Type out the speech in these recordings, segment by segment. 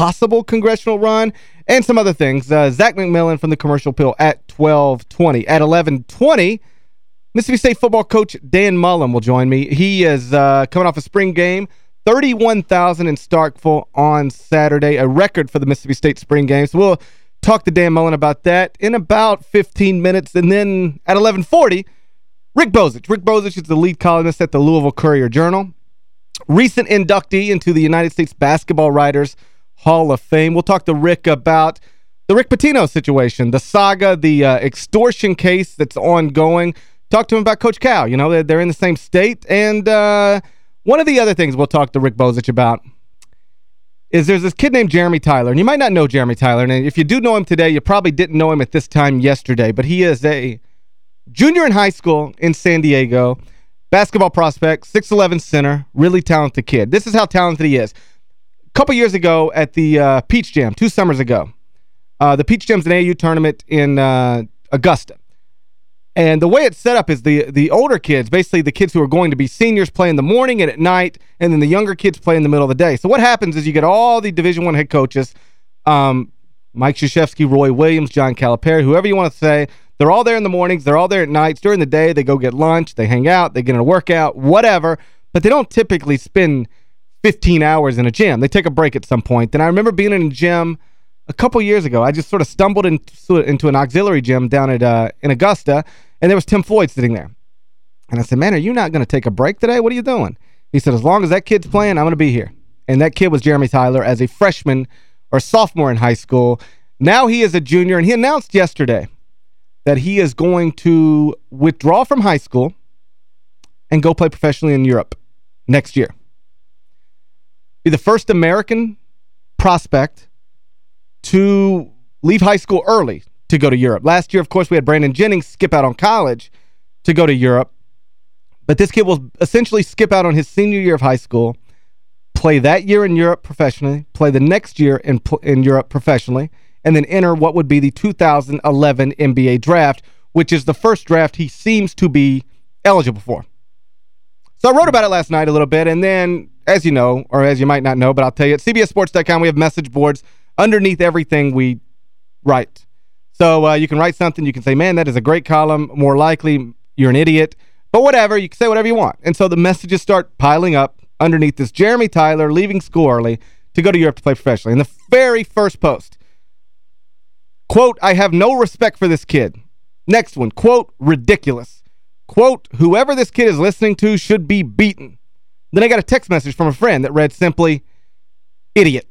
possible congressional run, and some other things. Uh, Zach McMillan from the Commercial Appeal at 1220. At 1120, Mississippi State football coach Dan Mullen will join me. He is uh, coming off a spring game, 31,000 in Starkville on Saturday, a record for the Mississippi State spring game. So we'll talk to Dan Mullen about that in about 15 minutes. And then at 1140, Rick Bozich. Rick Bozich is the lead columnist at the Louisville Courier-Journal. Recent inductee into the United States Basketball Writers Hall of Fame. We'll talk to Rick about the Rick Pitino situation, the saga, the uh, extortion case that's ongoing. Talk to him about Coach Cal. You know, they're, in the same state. And uh, one of the other things we'll talk to Rick Bozich about is there's this kid named Jeremy Tyler. And you might not know Jeremy Tyler. And if you do know him today, you probably didn't know him at this time yesterday. But he is a junior in high school in San Diego. Basketball prospect, 6'11 center, really talented kid. This is how talented he is. Couple years ago at the uh, Peach Jam, two summers ago, uh, the Peach Jam's an AAU tournament in uh, Augusta. And the way it's set up is the the older kids, basically the kids who are going to be seniors play in the morning and at night, and then the younger kids play in the middle of the day. So what happens is you get all the Division One head coaches, um, Mike Krzyzewski, Roy Williams, John Calipari, whoever you want to say, they're all there in the mornings, they're all there at nights. During the day, they go get lunch, they hang out, they get in a workout, whatever. But they don't typically spend 15 hours in a gym. They take a break at some point. And I remember being in a gym a couple years ago. I just sort of stumbled into, into an auxiliary gym down at uh, in Augusta, and there was Tim Floyd sitting there. And I said, man, are you not going to take a break today? What are you doing? He said, as long as that kid's playing, I'm going to be here. And that kid was Jeremy Tyler as a freshman or sophomore in high school. Now he is a junior, and he announced yesterday that he is going to withdraw from high school and go play professionally in Europe next year. Be the first American prospect to leave high school early to go to Europe. Last year, of course, we had Brandon Jennings skip out on college to go to Europe. But this kid will essentially skip out on his senior year of high school, play that year in Europe professionally, play the next year in, in Europe professionally, and then enter what would be the 2011 NBA draft, which is the first draft he seems to be eligible for. So I wrote about it last night a little bit, and then, as you know, or as you might not know, but I'll tell you, at CBSSports.com, we have message boards underneath everything we write. So uh, you can write something, you can say, man, that is a great column, more likely you're an idiot, but whatever, you can say whatever you want. And so the messages start piling up underneath this Jeremy Tyler leaving school early to go to Europe to play professionally. And the very first post, quote, I have no respect for this kid. Next one, quote, ridiculous. Quote, whoever this kid is listening to should be beaten. Then I got a text message from a friend that read simply, idiot.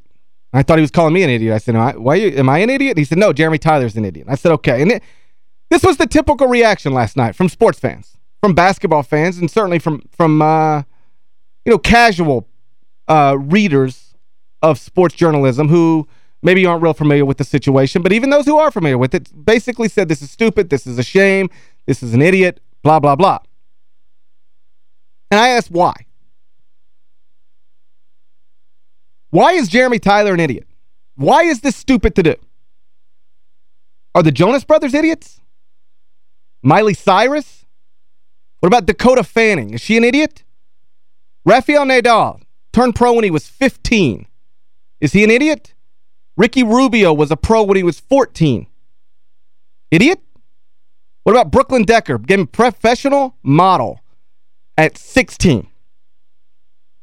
I thought he was calling me an idiot. I said, I, why you, am I an idiot? He said, no, Jeremy Tyler's an idiot. I said, okay. And it, this was the typical reaction last night from sports fans, from basketball fans, and certainly from, from uh, you know, casual uh, readers of sports journalism who maybe aren't real familiar with the situation, but even those who are familiar with it basically said this is stupid, this is a shame, this is an idiot, blah, blah, blah. And I asked why. Why is Jeremy Tyler an idiot? Why is this stupid to do? Are the Jonas Brothers idiots? Miley Cyrus? What about Dakota Fanning? Is she an idiot? Rafael Nadal turned pro when he was 15. Is he an idiot? Ricky Rubio was a pro when he was 14. Idiot? What about Brooklyn Decker? Became professional model at 16.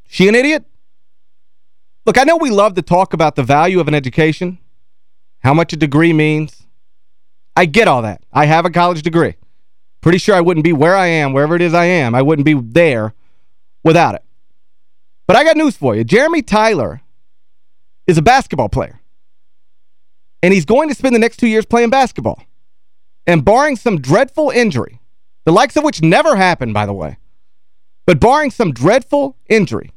She an idiot? Look, I know we love to talk about the value of an education, how much a degree means. I get all that. I have a college degree. Pretty sure I wouldn't be where I am, wherever it is I am. I wouldn't be there without it. But I got news for you. Jeremy Tyler is a basketball player. And he's going to spend the next two years playing basketball. And barring some dreadful injury, the likes of which never happened, by the way, but barring some dreadful injury,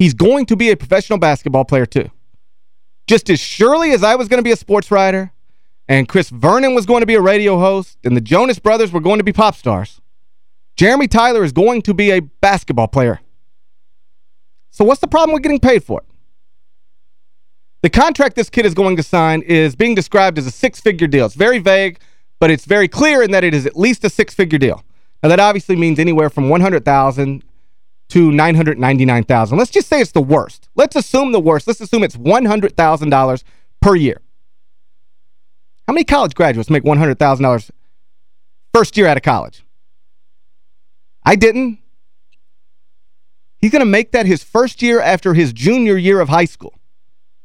He's going to be a professional basketball player too. Just as surely as I was going to be a sports writer and Chris Vernon was going to be a radio host and the Jonas Brothers were going to be pop stars, Jeremy Tyler is going to be a basketball player. So what's the problem with getting paid for it? The contract this kid is going to sign is being described as a six-figure deal. It's very vague, but it's very clear in that it is at least a six-figure deal. Now, that obviously means anywhere from 100000 to 999,000. Let's just say it's the worst. Let's assume the worst. Let's assume it's $100,000 per year. How many college graduates make $100,000 first year out of college? I didn't. He's going to make that his first year after his junior year of high school.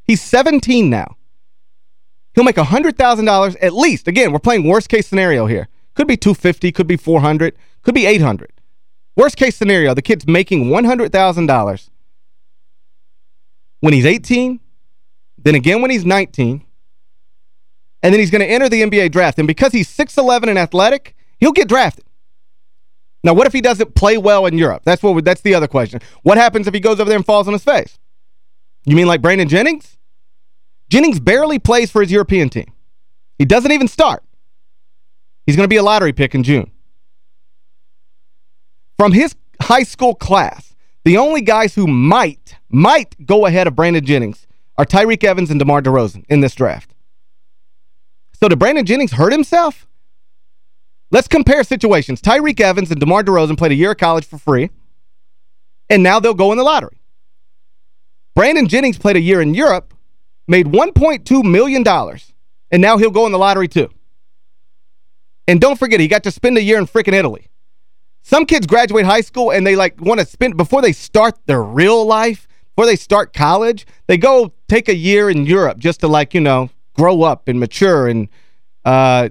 He's 17 now. He'll make $100,000 at least. Again, we're playing worst case scenario here. Could be 250, could be 400, could be 800. Worst case scenario, the kid's making $100,000 when he's 18, then again when he's 19, and then he's going to enter the NBA draft. And because he's 6'11 and athletic, he'll get drafted. Now, what if he doesn't play well in Europe? That's what. that's the other question. What happens if he goes over there and falls on his face? You mean like Brandon Jennings? Jennings barely plays for his European team. He doesn't even start. He's going to be a lottery pick in June. From his high school class, the only guys who might, might go ahead of Brandon Jennings are Tyreke Evans and DeMar DeRozan in this draft. So did Brandon Jennings hurt himself? Let's compare situations. Tyreke Evans and DeMar DeRozan played a year of college for free, and now they'll go in the lottery. Brandon Jennings played a year in Europe, made $1.2 million, dollars, and now he'll go in the lottery too. And don't forget, he got to spend a year in freaking Italy. Some kids graduate high school and they like want to spend, before they start their real life, before they start college, they go take a year in Europe just to like, you know, grow up and mature and uh,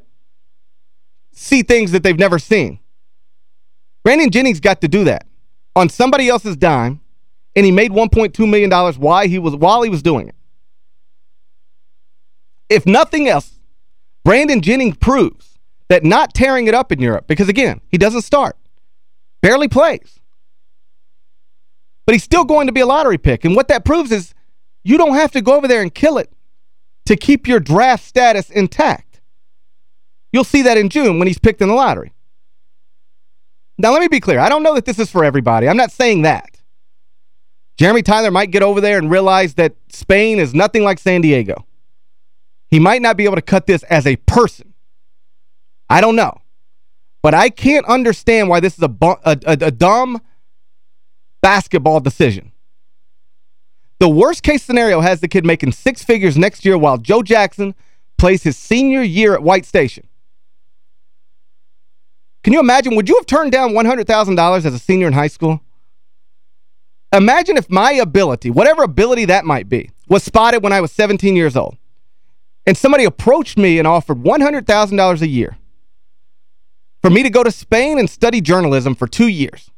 see things that they've never seen. Brandon Jennings got to do that on somebody else's dime, and he made $1.2 million while he was while he was doing it. If nothing else, Brandon Jennings proves that not tearing it up in Europe, because again, he doesn't start, barely plays, but he's still going to be a lottery pick. And what that proves is you don't have to go over there and kill it to keep your draft status intact. You'll see that in June when he's picked in the lottery. Now, let me be clear. I don't know that this is for everybody. I'm not saying that. Jeremy Tyler might get over there and realize that Spain is nothing like San Diego. He might not be able to cut this as a person. I don't know. But I can't understand why this is a, a, a, a dumb basketball decision. The worst case scenario has the kid making six figures next year while Joe Jackson plays his senior year at White Station. Can you imagine? Would you have turned down $100,000 as a senior in high school? Imagine if my ability, whatever ability that might be, was spotted when I was 17 years old. And somebody approached me and offered $100,000 a year for me to go to Spain and study journalism for two years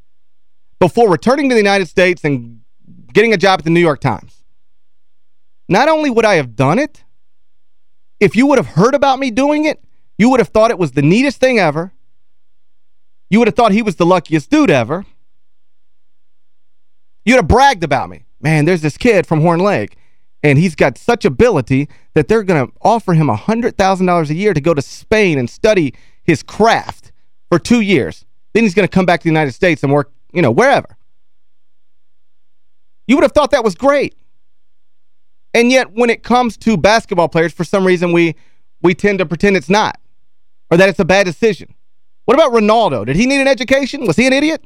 before returning to the United States and getting a job at the New York Times. Not only would I have done it, if you would have heard about me doing it, you would have thought it was the neatest thing ever. You would have thought he was the luckiest dude ever. You would have bragged about me. Man, there's this kid from Horn Lake, and he's got such ability that they're going to offer him a $100,000 a year to go to Spain and study his craft for two years. Then he's going to come back to the United States and work, you know, wherever. You would have thought that was great. And yet, when it comes to basketball players, for some reason, we we tend to pretend it's not. Or that it's a bad decision. What about Ronaldo? Did he need an education? Was he an idiot?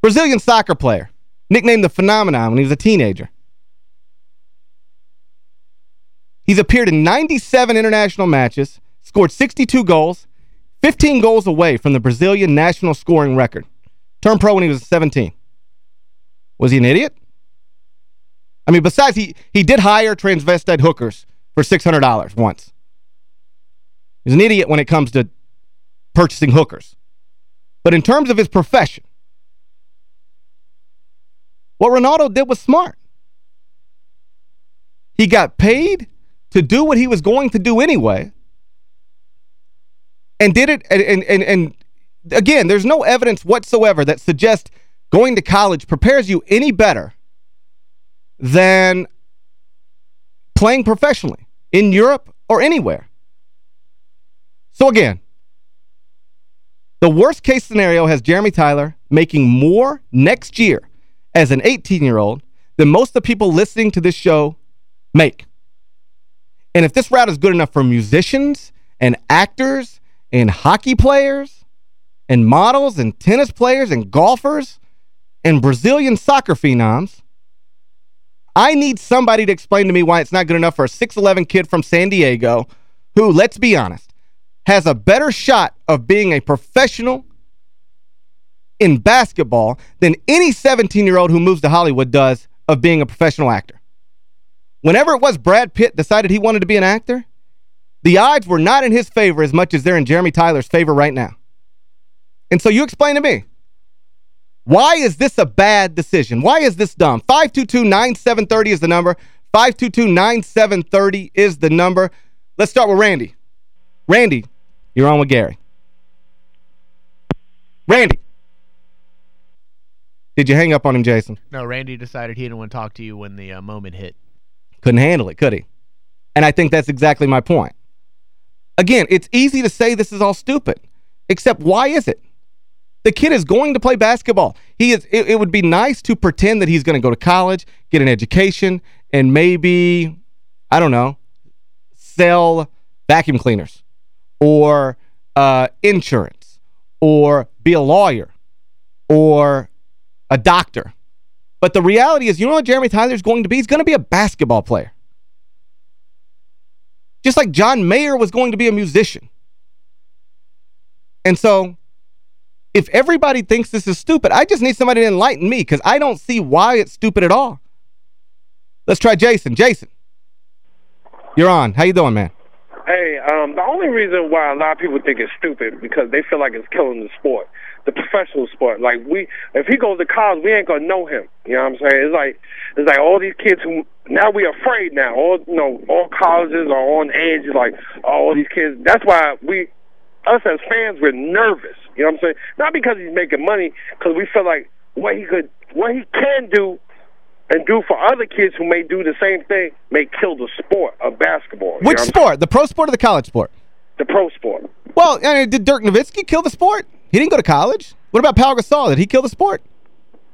Brazilian soccer player. Nicknamed the Phenomenon when he was a teenager. He's appeared in 97 international matches, scored 62 goals, 15 goals away from the Brazilian national scoring record. Turned pro when he was 17. Was he an idiot? I mean, besides, he, he did hire transvestite hookers for $600 once. He's an idiot when it comes to purchasing hookers. But in terms of his profession, what Ronaldo did was smart. He got paid to do what he was going to do anyway and did it and, and, and, and again, there's no evidence whatsoever that suggests going to college prepares you any better than playing professionally in Europe or anywhere. So again, the worst case scenario has Jeremy Tyler making more next year as an 18-year-old than most of the people listening to this show make. And if this route is good enough for musicians and actors and hockey players, and models and tennis players and golfers and Brazilian soccer phenoms. I need somebody to explain to me why it's not good enough for a 6'11 kid from San Diego who, let's be honest, has a better shot of being a professional in basketball than any 17-year-old who moves to Hollywood does of being a professional actor. Whenever it was Brad Pitt decided he wanted to be an actor, the odds were not in his favor as much as they're in Jeremy Tyler's favor right now. And so you explain to me, why is this a bad decision? Why is this dumb? 522-9730 is the number. 522-9730 is the number. Let's start with Randy. Randy, you're on with Gary. Randy. Did you hang up on him, Jason? No, Randy decided he didn't want to talk to you when the uh, moment hit. Couldn't handle it, could he? And I think that's exactly my point. Again, it's easy to say this is all stupid. Except why is it? The kid is going to play basketball. He is. It, it would be nice to pretend that he's going to go to college, get an education, and maybe, I don't know, sell vacuum cleaners or uh, insurance or be a lawyer or a doctor. But the reality is, you know what Jeremy Tyler is going to be? He's going to be a basketball player. Just like John Mayer was going to be a musician. And so, if everybody thinks this is stupid, I just need somebody to enlighten me because I don't see why it's stupid at all. Let's try Jason. Jason. You're on. How you doing, man? Hey, um, the only reason why a lot of people think it's stupid because they feel like it's killing the sport, the professional sport. Like we, if he goes to college, we ain't gonna know him. You know what I'm saying? It's like it's like all these kids who now we afraid now. All you know, all colleges are on edge. It's like oh, all these kids. That's why we, us as fans, we're nervous. You know what I'm saying? Not because he's making money, because we feel like what he could, what he can do and do for other kids who may do the same thing may kill the sport of basketball. Which sport? The pro sport or the college sport? The pro sport. Well, I mean, did Dirk Nowitzki kill the sport? He didn't go to college. What about Pau Gasol? Did he kill the sport?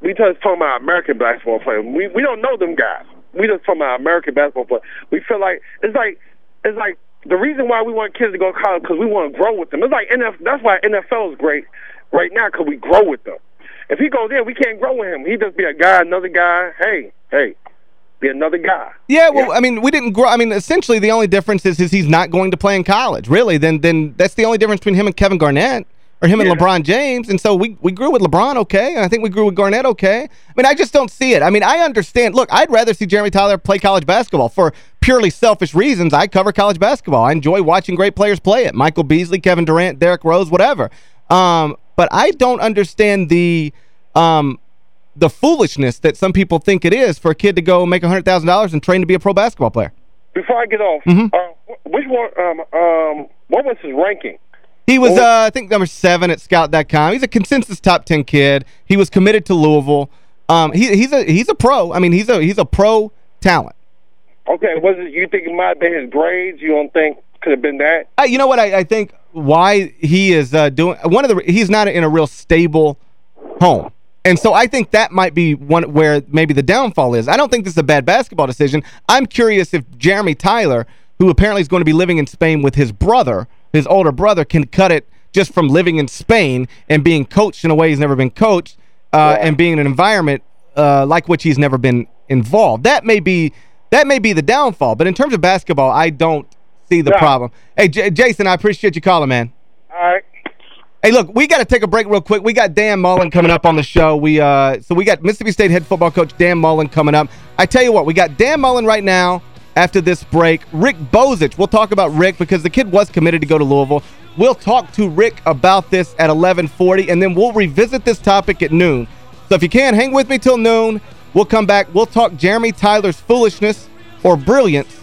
We just talking about American basketball players. We we don't know them guys. We just talking about American basketball players. We feel like it's like it's like the reason why we want kids to go to college because we want to grow with them. It's like NFL. That's why NFL is great right now because we grow with them. If he goes in, we can't grow with him. He just be a guy, another guy. Hey, hey, be another guy. Yeah, well, yeah. I mean, we didn't grow. I mean, essentially the only difference is, is he's not going to play in college. Really, then then that's the only difference between him and Kevin Garnett or him yeah. and LeBron James. And so we we grew with LeBron okay, and I think we grew with Garnett okay. I mean, I just don't see it. I mean, I understand. Look, I'd rather see Jeremy Tyler play college basketball for purely selfish reasons. I cover college basketball. I enjoy watching great players play it. Michael Beasley, Kevin Durant, Derrick Rose, whatever. Um, but I don't understand the um, the foolishness that some people think it is for a kid to go make $100,000 and train to be a pro basketball player. Before I get off, mm -hmm. uh, which one, um, um, what was his ranking? He was, uh, I think, number seven at Scout.com. He's a consensus top 10 kid. He was committed to Louisville. Um, he, he's a he's a pro. I mean, he's a he's a pro talent. Okay, was it you think it might have been his grades? You don't think could have been that? Uh, you know what? I, I think why he is uh, doing one of the he's not in a real stable home. And so I think that might be one where maybe the downfall is. I don't think this is a bad basketball decision. I'm curious if Jeremy Tyler, who apparently is going to be living in Spain with his brother, his older brother, can cut it just from living in Spain and being coached in a way he's never been coached uh, yeah. and being in an environment uh, like which he's never been involved. That may be that may be the downfall. But in terms of basketball, I don't see the yeah. problem. Hey, J Jason, I appreciate you calling, man. All right. Hey, look, we got to take a break real quick. We got Dan Mullen coming up on the show. We uh, So we got Mississippi State head football coach Dan Mullen coming up. I tell you what, we got Dan Mullen right now after this break. Rick Bozich, we'll talk about Rick because the kid was committed to go to Louisville. We'll talk to Rick about this at 1140, and then we'll revisit this topic at noon. So if you can, hang with me till noon. We'll come back. We'll talk Jeremy Tyler's foolishness or brilliance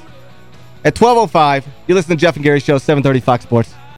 at 12.05. You listen to Jeff and Gary Show, 730 Fox Sports.